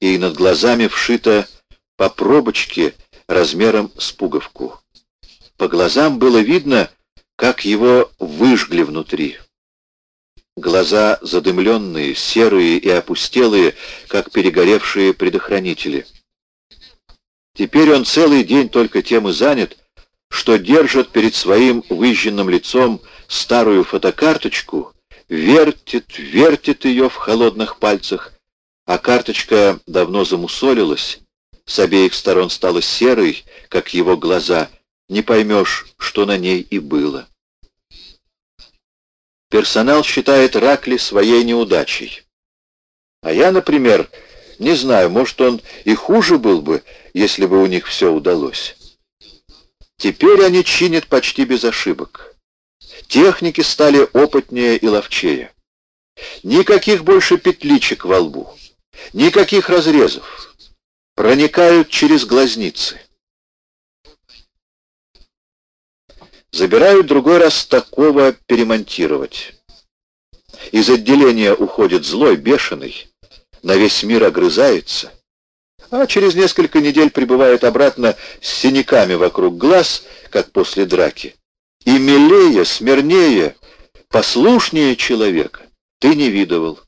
и над глазами вшито по пробочке размером с пуговку. По глазам было видно, как его выжгли внутри. Глаза задымленные, серые и опустелые, как перегоревшие предохранители. Теперь он целый день только тем и занят, что держит перед своим выжженным лицом старую фотокарточку, вертит, вертит ее в холодных пальцах, а карточка давно замусолилась, с обеих сторон стала серой, как его глаза, не поймешь, что на ней и было. Персонал считает Ракли своей неудачей. А я, например, не знаю, может, он и хуже был бы, если бы у них все удалось. Теперь они чинят почти без ошибок. Техники стали опытнее и ловчее. Никаких больше петличек во лбу, никаких разрезов. Проникают через глазницы. Забирают другой раз такого перемонтировать. Из отделения уходит злой, бешеный, на весь мир огрызается, а через несколько недель прибывает обратно с синяками вокруг глаз, как после драки. И милее, смирнее, послушнее человека ты не видывал.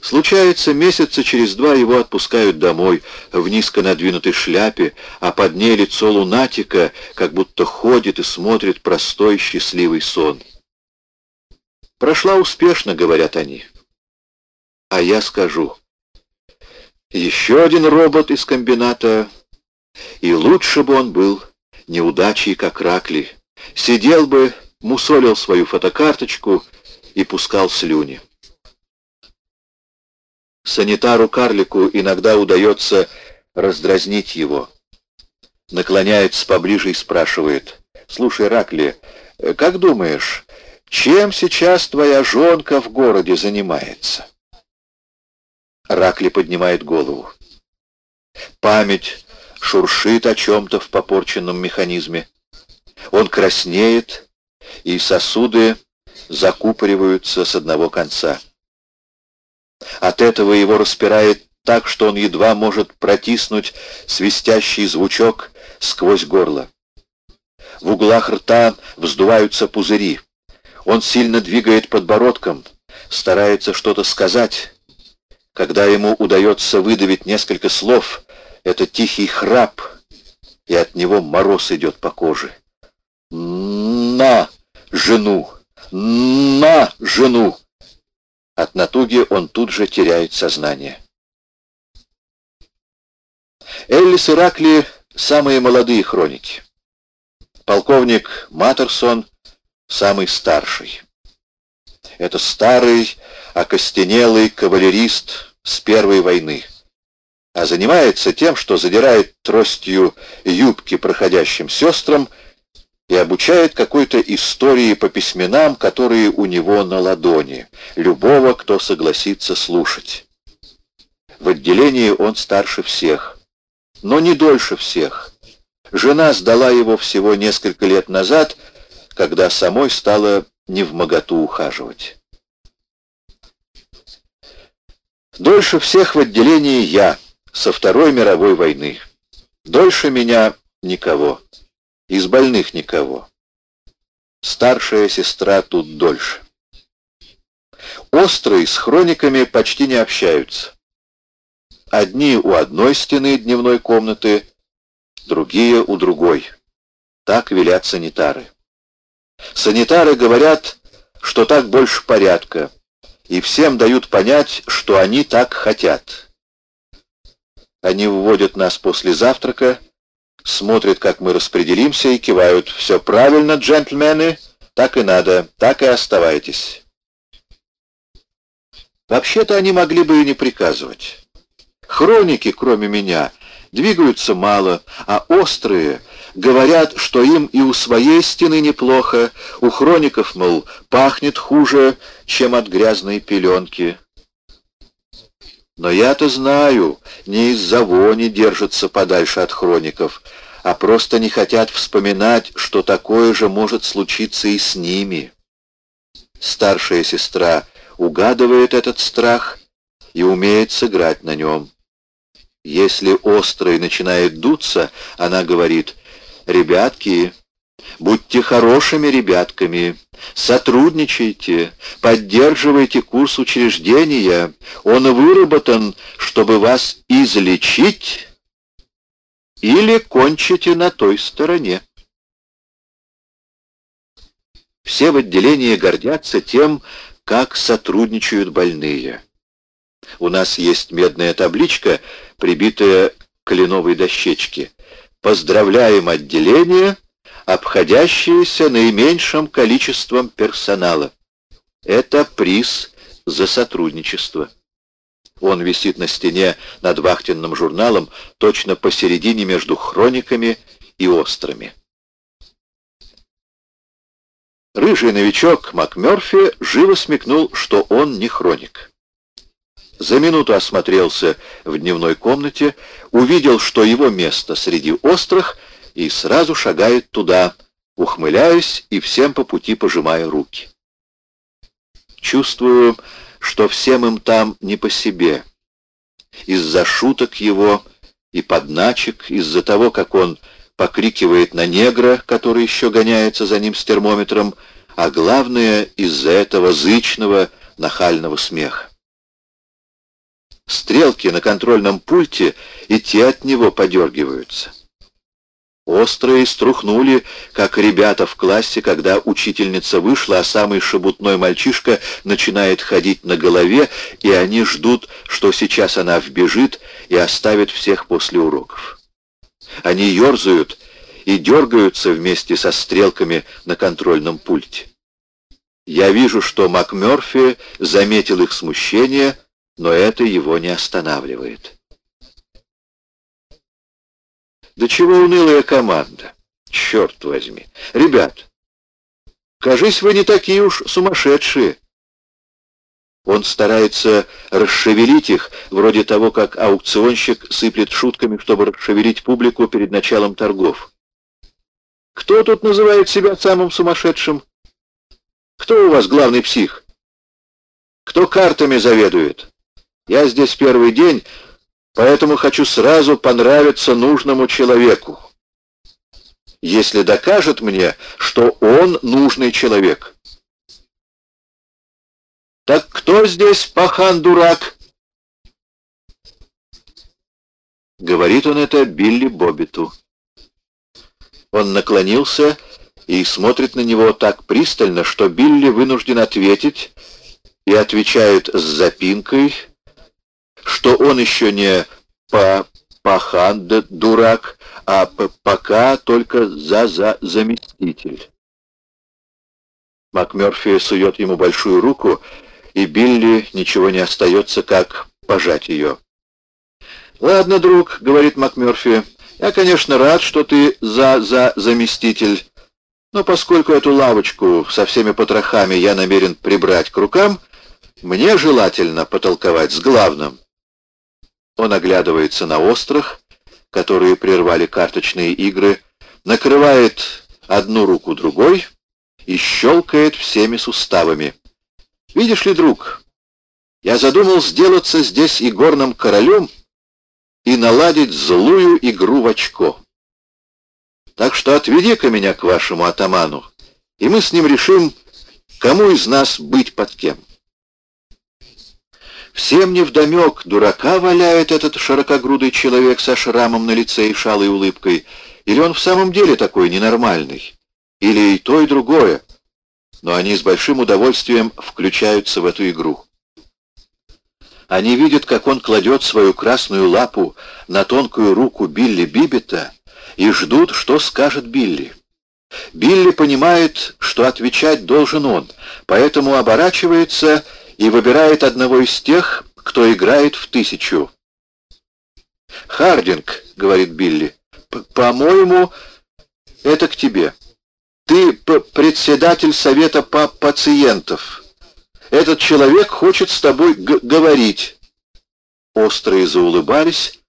Случается, месяца через два его отпускают домой в низко надвинутой шляпе, а под ней лицо лунатика, как будто ходит и смотрит простой счастливый сон. Прошла успешно, говорят они. А я скажу, еще один робот из комбината, и лучше бы он был неудачей, как Ракли, сидел бы, мусолил свою фотокарточку и пускал слюни. Санитару-карлику иногда удается раздразнить его. Наклоняется поближе и спрашивает. «Слушай, Ракли, как думаешь, чем сейчас твоя жонка в городе занимается?» Ракли поднимает голову. Память шуршит о чем-то в попорченном механизме. Он краснеет, и сосуды закупориваются с одного конца. От этого его распирает так, что он едва может протиснуть свистящий звучок сквозь горло. В углах рта вздуваются пузыри. Он сильно двигает подбородком, старается что-то сказать. Когда ему удается выдавить несколько слов, это тихий храп, и от него мороз идет по коже. «На жену! На жену!» От натуги он тут же теряет сознание. Эллис и Ракли — самые молодые хроники. Полковник Маттерсон — самый старший. Это старый, окостенелый кавалерист с первой войны. А занимается тем, что задирает тростью юбки проходящим сестрам и обучает какой-то истории по письменам, которые у него на ладони, любого, кто согласится слушать. В отделении он старше всех, но не дольше всех. Жена сдала его всего несколько лет назад, когда самой стала моготу ухаживать. Дольше всех в отделении я, со Второй мировой войны. Дольше меня никого. Из больных никого. Старшая сестра тут дольше. Острые с хрониками почти не общаются. Одни у одной стены дневной комнаты, другие у другой. Так велят санитары. Санитары говорят, что так больше порядка, и всем дают понять, что они так хотят. Они вводят нас после завтрака, смотрят, как мы распределимся, и кивают. «Все правильно, джентльмены, так и надо, так и оставайтесь». Вообще-то они могли бы и не приказывать. Хроники, кроме меня, двигаются мало, а острые говорят, что им и у своей стены неплохо, у хроников, мол, пахнет хуже, чем от грязной пеленки. Но я-то знаю, не из-за вони держатся подальше от хроников, а просто не хотят вспоминать, что такое же может случиться и с ними. Старшая сестра угадывает этот страх и умеет сыграть на нем. Если острый начинает дуться, она говорит, «Ребятки, будьте хорошими ребятками, сотрудничайте, поддерживайте курс учреждения, он выработан, чтобы вас излечить, или кончите на той стороне». Все в отделении гордятся тем, как сотрудничают больные. У нас есть медная табличка, прибитая к кленовой дощечке. Поздравляем отделение, обходящееся наименьшим количеством персонала. Это приз за сотрудничество. Он висит на стене над вахтенным журналом, точно посередине между хрониками и острыми. Рыжий новичок МакМёрфи живо смекнул, что он не хроник. За минуту осмотрелся в дневной комнате, увидел, что его место среди острых, и сразу шагает туда, ухмыляясь и всем по пути пожимая руки. Чувствую, что всем им там не по себе. Из-за шуток его и подначек, из-за того, как он покрикивает на негра, который еще гоняется за ним с термометром, а главное, из-за этого зычного, нахального смеха. Стрелки на контрольном пульте и те от него подергиваются. Острые струхнули, как ребята в классе, когда учительница вышла, а самый шебутной мальчишка начинает ходить на голове, и они ждут, что сейчас она вбежит и оставит всех после уроков. Они ерзают и дергаются вместе со стрелками на контрольном пульте. Я вижу, что МакМёрфи заметил их смущение, но это его не останавливает. Да чего унылая команда, черт возьми. Ребят, кажись, вы не такие уж сумасшедшие. Он старается расшевелить их, вроде того, как аукционщик сыплет шутками, чтобы расшевелить публику перед началом торгов. Кто тут называет себя самым сумасшедшим? Кто у вас главный псих? Кто картами заведует? Я здесь первый день, поэтому хочу сразу понравиться нужному человеку. Если докажет мне, что он нужный человек. Так кто здесь пахан-дурак? Говорит он это Билли Боббиту. Он наклонился и смотрит на него так пристально, что Билли вынужден ответить, и отвечает с запинкой, что он еще не по пахан, да дурак, а пока только за-за заместитель. МакМёрфи сует ему большую руку, и Билли ничего не остается, как пожать ее. «Ладно, друг», — говорит МакМёрфи, — «я, конечно, рад, что ты за-за заместитель, но поскольку эту лавочку со всеми потрохами я намерен прибрать к рукам, мне желательно потолковать с главным». Он оглядывается на острых, которые прервали карточные игры, накрывает одну руку другой и щелкает всеми суставами. «Видишь ли, друг, я задумал сделаться здесь и горным королем и наладить злую игру в очко. Так что отведи-ка меня к вашему атаману, и мы с ним решим, кому из нас быть под кем». Всем невдомек, дурака валяет этот широкогрудый человек со шрамом на лице и шалой улыбкой. Или он в самом деле такой ненормальный? Или и то, и другое? Но они с большим удовольствием включаются в эту игру. Они видят, как он кладет свою красную лапу на тонкую руку Билли Бибета и ждут, что скажет Билли. Билли понимает, что отвечать должен он, поэтому оборачивается и выбирает одного из тех, кто играет в тысячу. «Хардинг», — говорит Билли, — «по-моему, это к тебе. Ты председатель совета по пациентов. Этот человек хочет с тобой говорить». Острые заулыбались,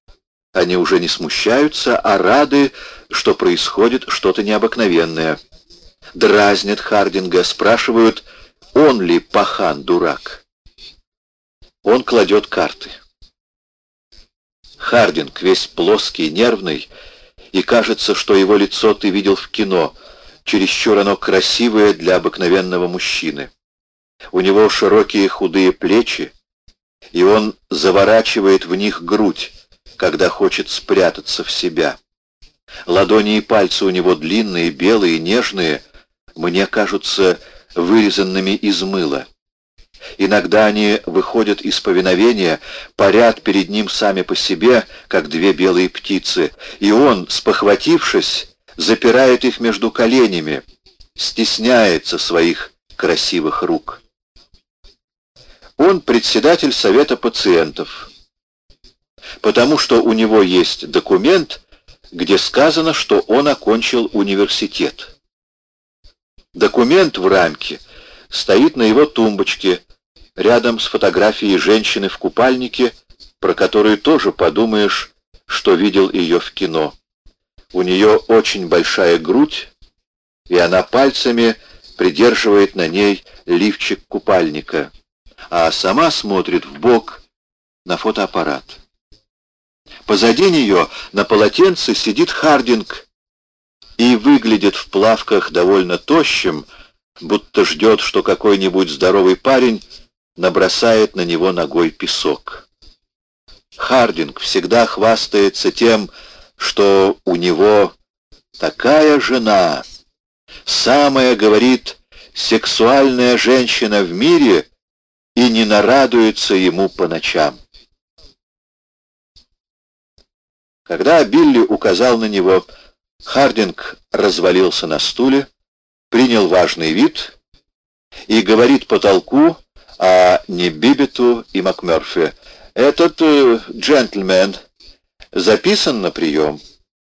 они уже не смущаются, а рады, что происходит что-то необыкновенное. Дразнят Хардинга, спрашивают, он ли пахан дурак. Он кладет карты. Хардинг весь плоский, нервный, и кажется, что его лицо ты видел в кино, чересчур оно красивое для обыкновенного мужчины. У него широкие худые плечи, и он заворачивает в них грудь, когда хочет спрятаться в себя. Ладони и пальцы у него длинные, белые, нежные, мне кажутся вырезанными из мыла. Иногда они выходят из повиновения, парят перед ним сами по себе, как две белые птицы, и он, спохватившись, запирает их между коленями, стесняется своих красивых рук. Он председатель Совета пациентов, потому что у него есть документ, где сказано, что он окончил университет. Документ в рамке стоит на его тумбочке, рядом с фотографией женщины в купальнике, про которую тоже подумаешь, что видел ее в кино. У нее очень большая грудь, и она пальцами придерживает на ней лифчик купальника а сама смотрит в бок на фотоаппарат. Позади нее на полотенце сидит Хардинг и выглядит в плавках довольно тощим, будто ждет, что какой-нибудь здоровый парень набросает на него ногой песок. Хардинг всегда хвастается тем, что у него такая жена, самая, говорит, сексуальная женщина в мире, и не нарадуется ему по ночам. Когда Билли указал на него, Хардинг развалился на стуле, принял важный вид и говорит потолку, а не Бибету и МакМерфи. «Этот э, джентльмен записан на прием».